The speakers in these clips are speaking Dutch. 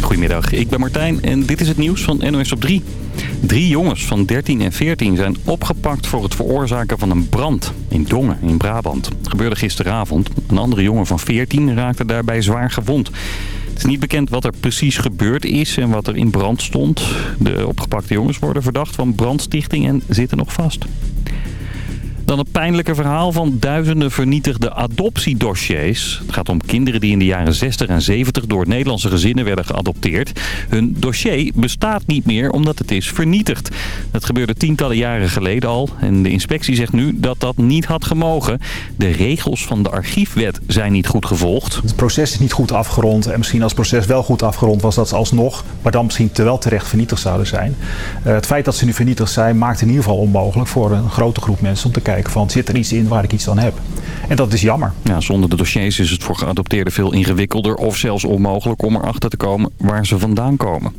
Goedemiddag, ik ben Martijn en dit is het nieuws van NOS op 3. Drie jongens van 13 en 14 zijn opgepakt voor het veroorzaken van een brand in Dongen in Brabant. Gebeurde gisteravond. Een andere jongen van 14 raakte daarbij zwaar gewond. Het is niet bekend wat er precies gebeurd is en wat er in brand stond. De opgepakte jongens worden verdacht van brandstichting en zitten nog vast. Dan het pijnlijke verhaal van duizenden vernietigde adoptiedossiers. Het gaat om kinderen die in de jaren 60 en 70 door Nederlandse gezinnen werden geadopteerd. Hun dossier bestaat niet meer omdat het is vernietigd. Dat gebeurde tientallen jaren geleden al. En de inspectie zegt nu dat dat niet had gemogen. De regels van de archiefwet zijn niet goed gevolgd. Het proces is niet goed afgerond. En misschien als het proces wel goed afgerond was dat ze alsnog... maar dan misschien te wel terecht vernietigd zouden zijn. Uh, het feit dat ze nu vernietigd zijn maakt in ieder geval onmogelijk... voor een grote groep mensen om te kijken van zit er iets in waar ik iets aan heb. En dat is jammer. Ja, zonder de dossiers is het voor geadopteerden veel ingewikkelder of zelfs onmogelijk om erachter te komen waar ze vandaan komen.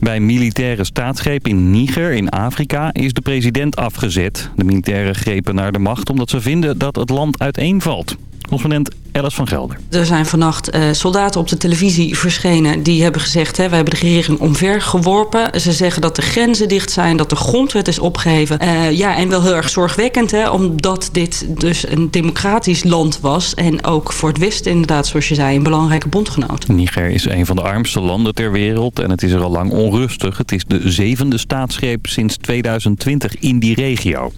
Bij militaire staatsgreep in Niger in Afrika is de president afgezet. De militairen grepen naar de macht omdat ze vinden dat het land uiteenvalt. Correspondent Alice van Gelder. Er zijn vannacht uh, soldaten op de televisie verschenen die hebben gezegd... Hè, wij hebben de regering omver geworpen. Ze zeggen dat de grenzen dicht zijn, dat de grondwet is opgeheven. Uh, ja, en wel heel erg zorgwekkend, hè, omdat dit dus een democratisch land was... en ook voor het Westen inderdaad, zoals je zei, een belangrijke bondgenoot. Niger is een van de armste landen ter wereld en het is er al lang onrustig. Het is de zevende staatsgreep sinds 2020 in die regio.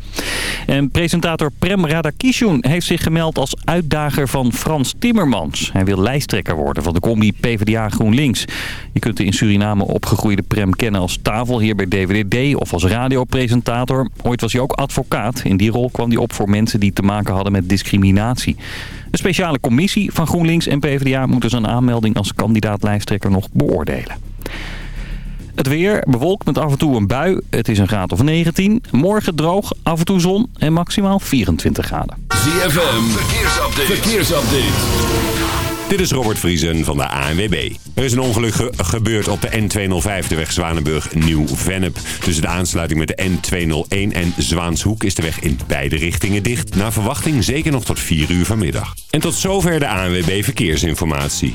En presentator Prem Radakishun heeft zich gemeld als uitdager van Frans Timmermans. Hij wil lijsttrekker worden van de combi PvdA GroenLinks. Je kunt de in Suriname opgegroeide Prem kennen als tafelheer bij DWDD of als radiopresentator. Ooit was hij ook advocaat. In die rol kwam hij op voor mensen die te maken hadden met discriminatie. Een speciale commissie van GroenLinks en PvdA moet dus een aanmelding als kandidaat lijsttrekker nog beoordelen. Het weer bewolkt met af en toe een bui. Het is een graad of 19. Morgen droog, af en toe zon en maximaal 24 graden. ZFM, verkeersupdate. verkeersupdate. Dit is Robert Vriesen van de ANWB. Er is een ongeluk ge gebeurd op de N205, de weg Zwanenburg-Nieuw-Vennep. Tussen de aansluiting met de N201 en Zwaanshoek is de weg in beide richtingen dicht. Naar verwachting zeker nog tot 4 uur vanmiddag. En tot zover de ANWB Verkeersinformatie.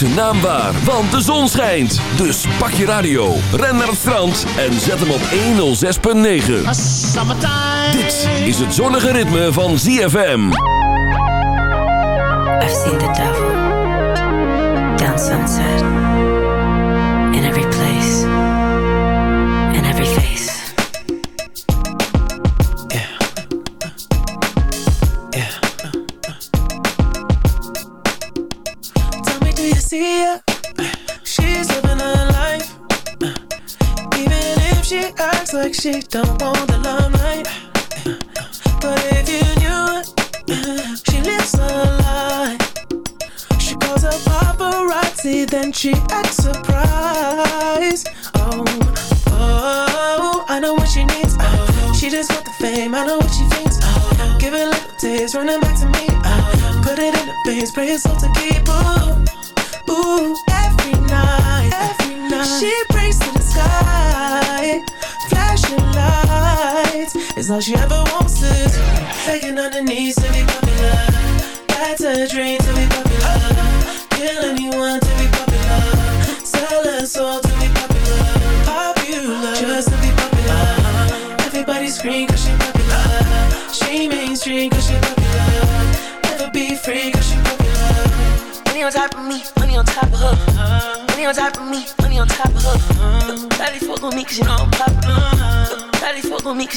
Zijn naam waar, want de zon schijnt. Dus pak je radio, ren naar het strand en zet hem op 106.9. Dit is het zonnige ritme van ZFM. I've seen the devil down sunset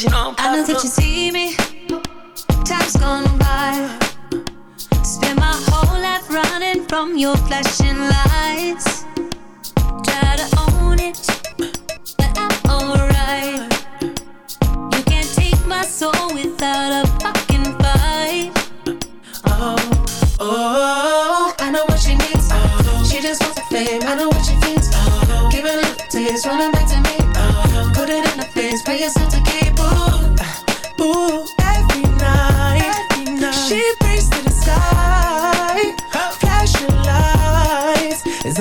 you know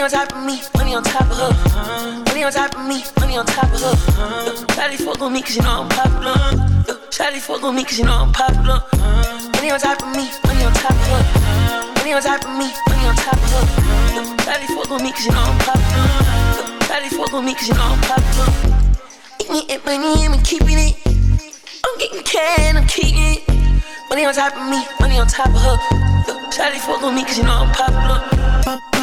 Money on top of me, money on top of her. Money on top of me, money on top of her. Shawty fuck on me cause you know I'm popular. Shawty fuck on me cause you know I'm popular. Money on top of me, money on top of her. Money on top of me, money on top of her. Shawty fuck on me cause you know I'm popular. Shawty fuck on me cause you know I'm popular. Eating money, I'm keeping it. I'm getting can, I'm keeping it. Money on top of me, money on top of her. Shawty fuck on me cause you know I'm popular.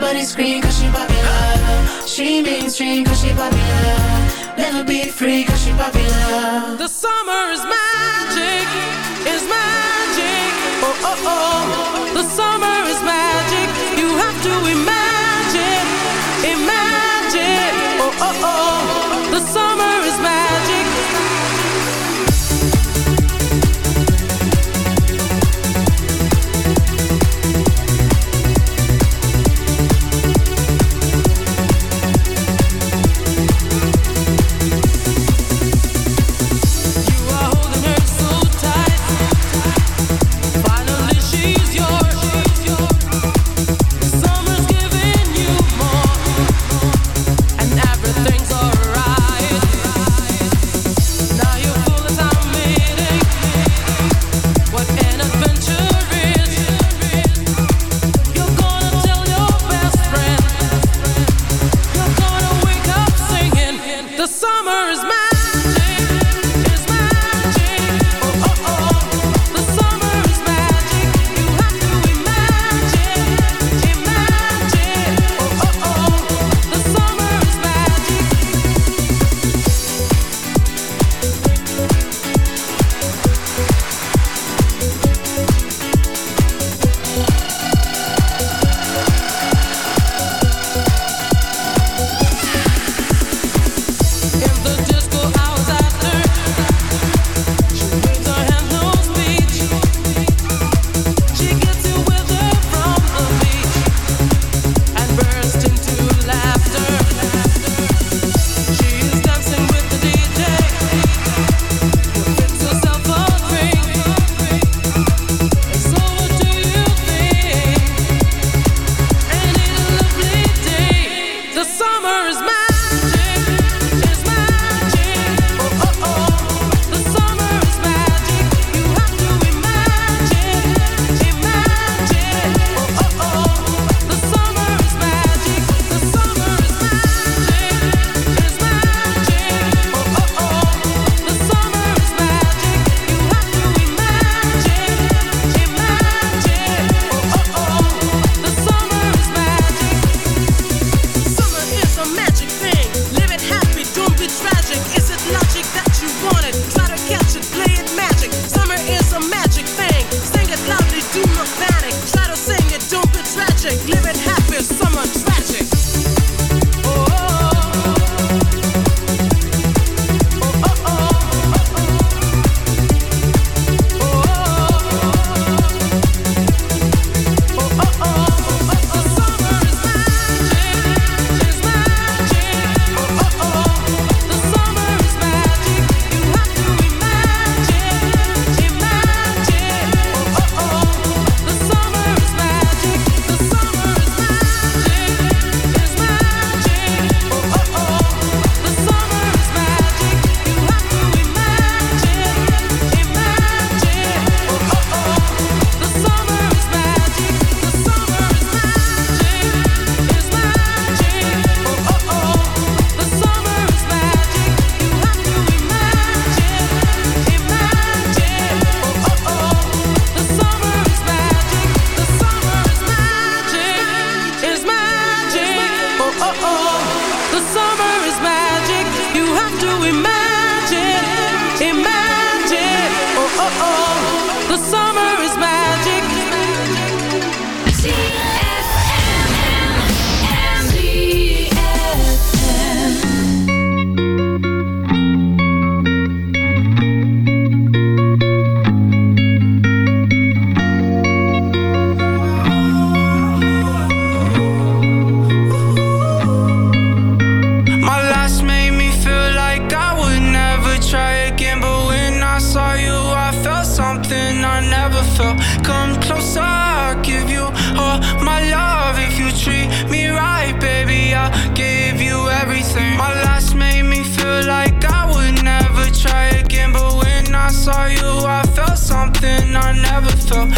Everybody scream cause she popular. She mainstream cause she popular. Never be free cause she popular. The summer is magic, is magic. Oh oh oh, the summer is magic. You have to imagine, imagine. Oh oh oh, the summer is magic. toe.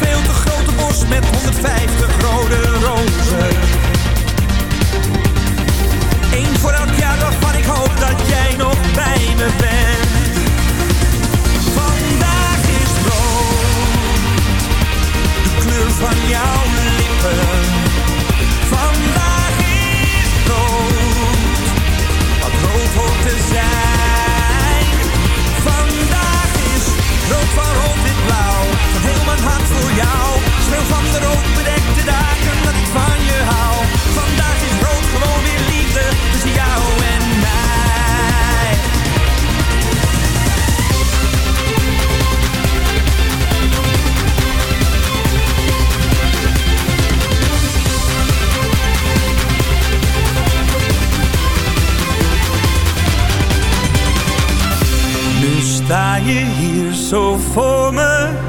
veel te grote bos met 150 rode rozen. Eén voor elk jaar waarvan ik hoop dat jij nog bij me bent. Vandaag is rood, de kleur van jouw lippen. mijn voor jou. Sneeuw van de rood bedekte dagen dat ik van je hou. Vandaag is rood gewoon weer liefde tussen jou en mij. Nu sta je hier zo voor me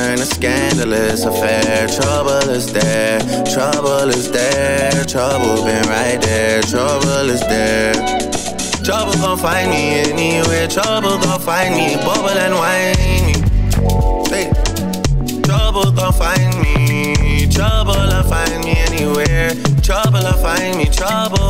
a scandalous affair. Trouble is there, trouble is there, trouble been right there, trouble is there. Trouble gon' find me anywhere, trouble gon' find me, bubble and whiny. Hey. Trouble gon' find me, trouble'll find me anywhere. Trouble'll find me, trouble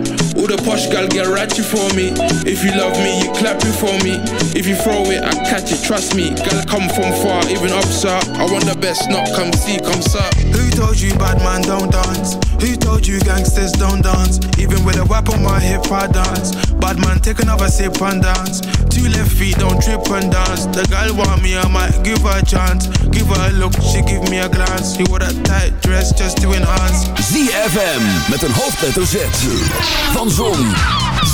the posh gal get ratchet for me. If you love me, you clapping for me. If you throw it, I catch it, trust me. girl come from far, even up, sir. I want the best, not come see, come sir. Who told you bad man don't dance? Who told you gangsters don't dance? Even with a whip on my hip, I dance. Bad man, take another sip and dance two left feet, don't trip and dance. The girl want me, I might give her a chance. Give her a look, she give me a glance. She wore a tight dress just to enhance. ZFM met een hoofdletter Z. Van Zon,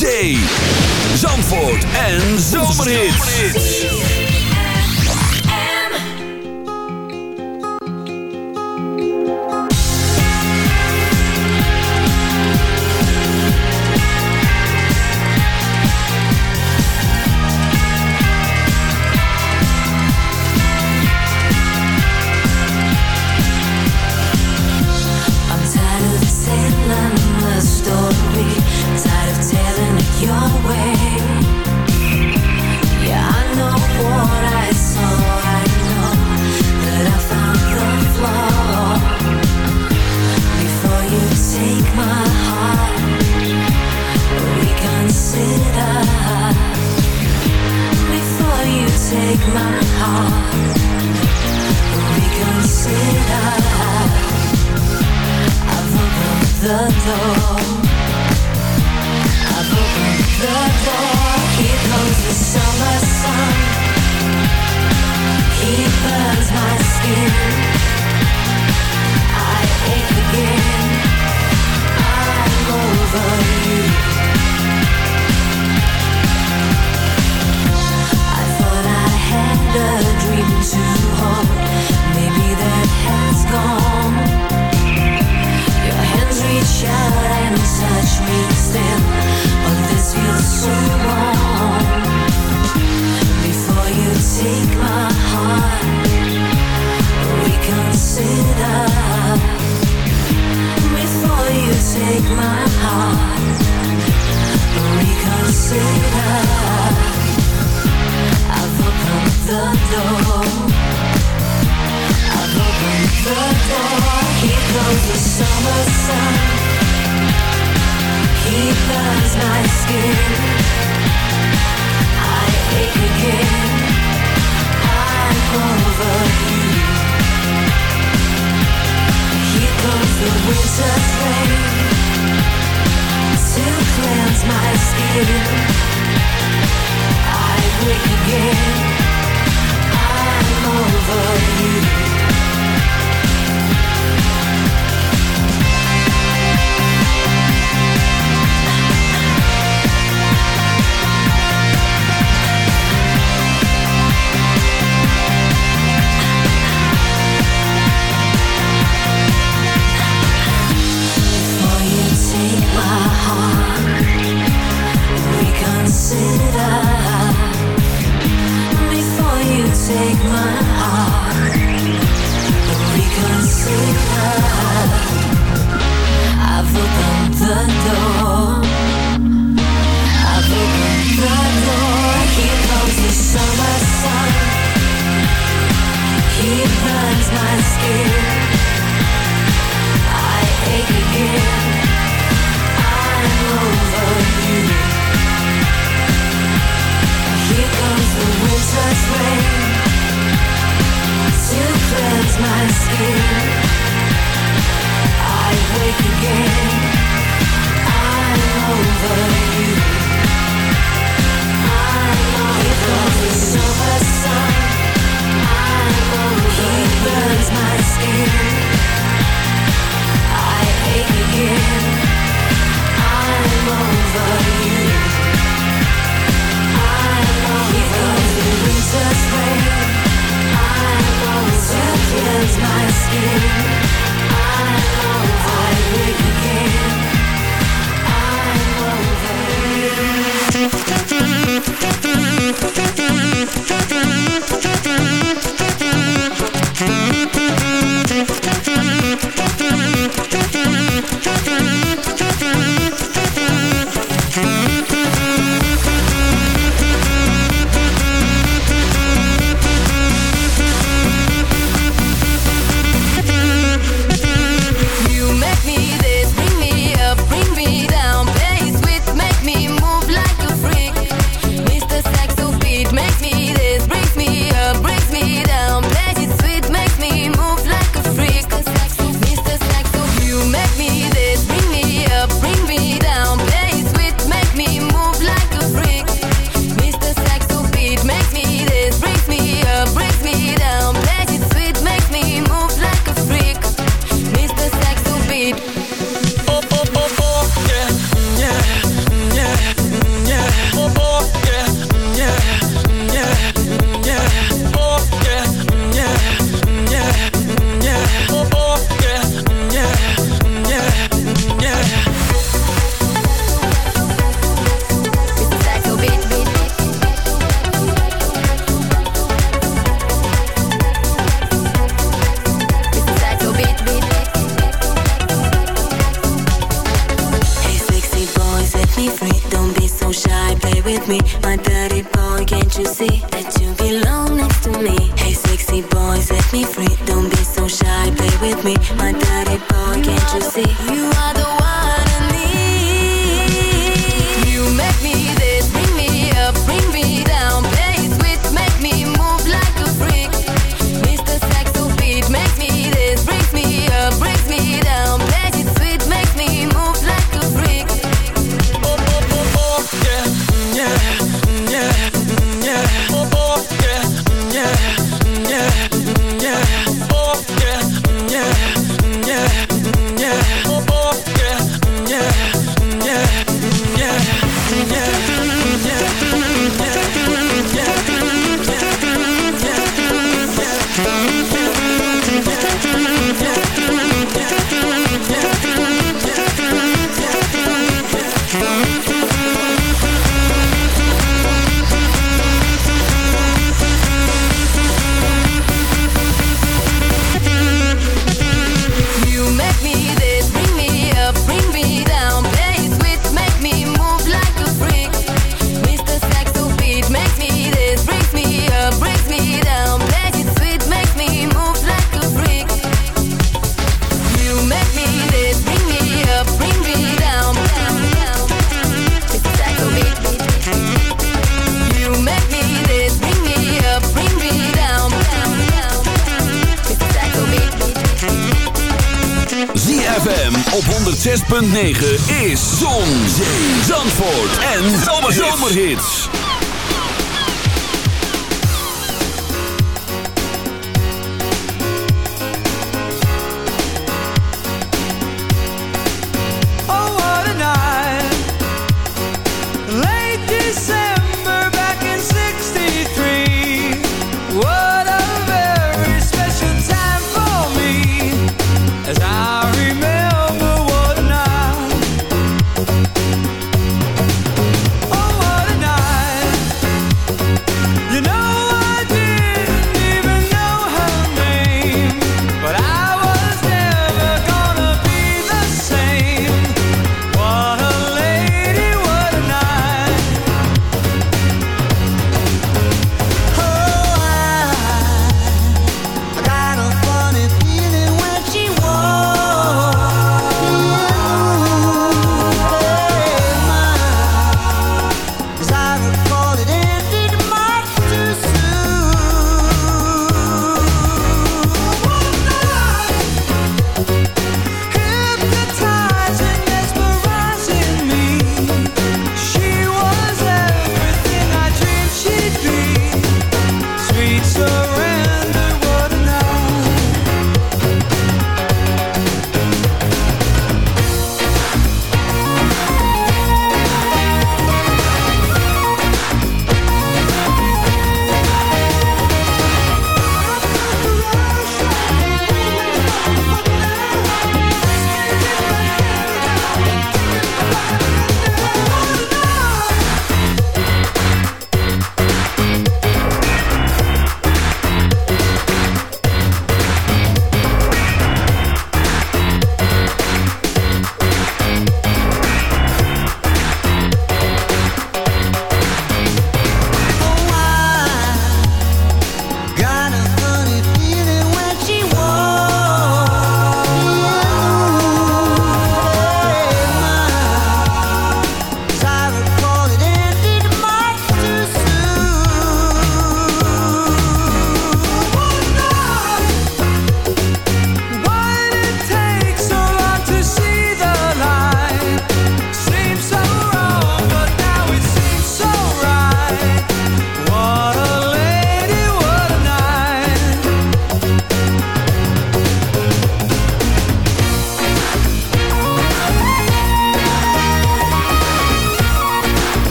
Zee, Zandvoort en Zomerhits.